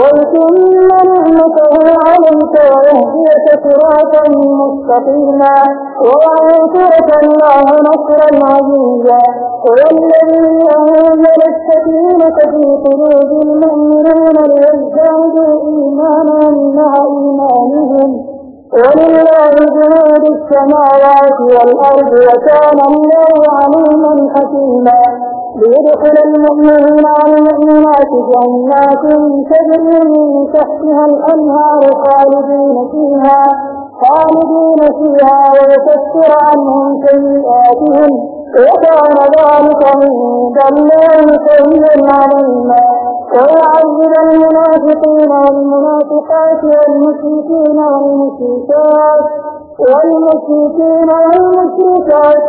ويتم نعمته عليك ويهديك صراطا مستقيما وينصرك الله نصرا عزيزا هو الذي أنزل السكينة في قلوب المؤمنين ليزدادوا إيمانا مع إيمانهم ولله جنود السماوات والأرض وكان الله عليما حكيما ليدخل المؤمنين والمؤمنات جنات تجري من تحتها الأنهار خالدين فيها خالدين فيها ويكفر عنهم سيئاتهم. وكان ذلك عند الله سيئا عليما ويعذب المنافقين والمنافقات والمشركين والمشركات والمشركين والمشركات.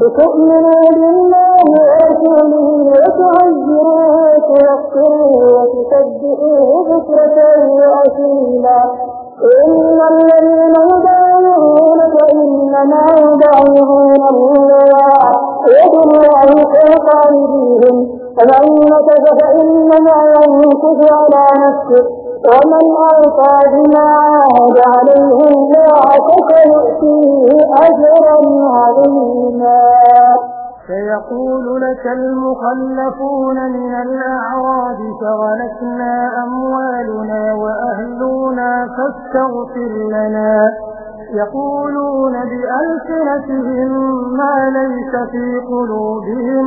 لتؤمنوا بالله ورسوله وتعزروه وتوقروه وتسبحوه بكرة وأصيلا. إن الذين يبايعونك إنما يبايعون الله يد الله فوق أيديهم. فمن نكث فإنما ينكث على نفسه ومن أعطى بما عاد عليه الله فسيؤتيه أجرا عظيما. سيقول لك المخلفون من الأعراب شغلتنا أموالنا وأهلنا فاستغفر لنا. يقولون بألسنتهم ما ليس في قلوبهم.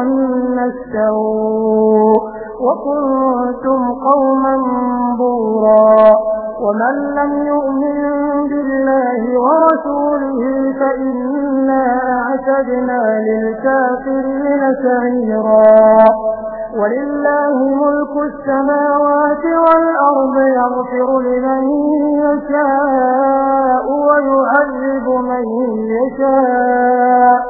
ظن السوء وكنتم قوما بورا ومن لم يؤمن بالله ورسوله فإنا أعتدنا للكافرين سعيرا. ولله ملك السماوات والأرض يغفر لمن يشاء ويعذب من يشاء.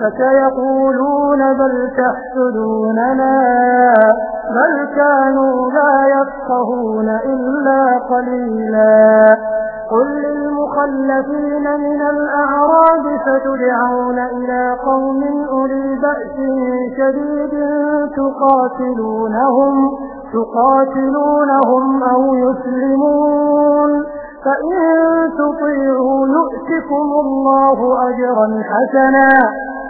فسيقولون بل تحسدوننا بل كانوا لا يفقهون إلا قليلا قل للمخلفين من الأعراب فتدعون إلى قوم أولي بأس شديد تقاتلونهم تقاتلونهم أو يسلمون فإن تطيعوا يؤتكم الله أجرا حسنا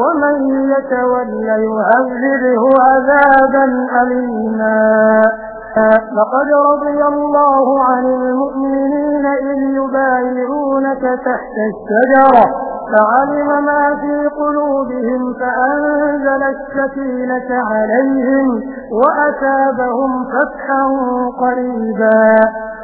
ومن يتولى يعذبه عذابا أليما. لقد رضي الله عن المؤمنين يبايعونك تحت الشجرة فعلم ما في قلوبهم فأنزل السكينة عليهم وأتابهم فتحا قريبا.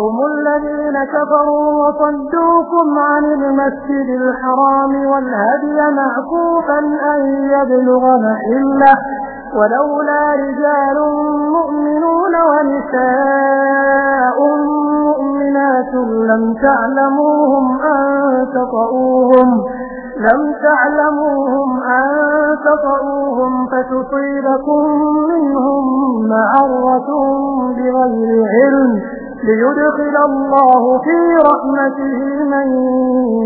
هم الذين كفروا وصدوكم عن المسجد الحرام والهدي معكوفا أن يبلغ محلة ولولا رجال مؤمنون ونساء مؤمنات لم تعلموهم أن تطؤوهم لم تعلموهم أن تطؤوهم فتصيبكم منهم معرة بغير علم ليدخل الله في رحمته من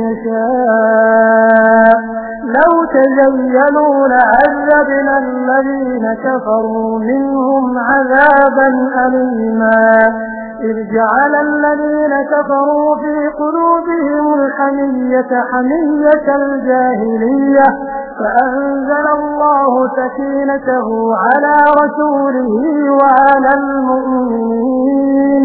يشاء. لو تزينوا لعذبنا الذين كفروا منهم عذابا أليما. إذ جعل الذين كفروا في قلوبهم الحمية حمية الجاهلية. فأنزل الله سكينته على رسوله وعلى المؤمنين.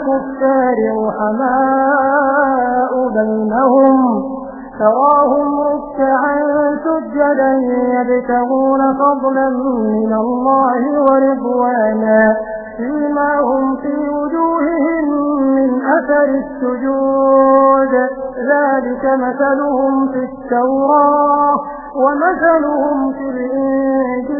الكفار رحماء بينهم. تراهم ركعا سجدا يبتغون فضلا من الله ورضوانا. فيما هم في وجوههم من أثر السجود. ذلك مثلهم في التوراة ومثلهم في الإنجيل.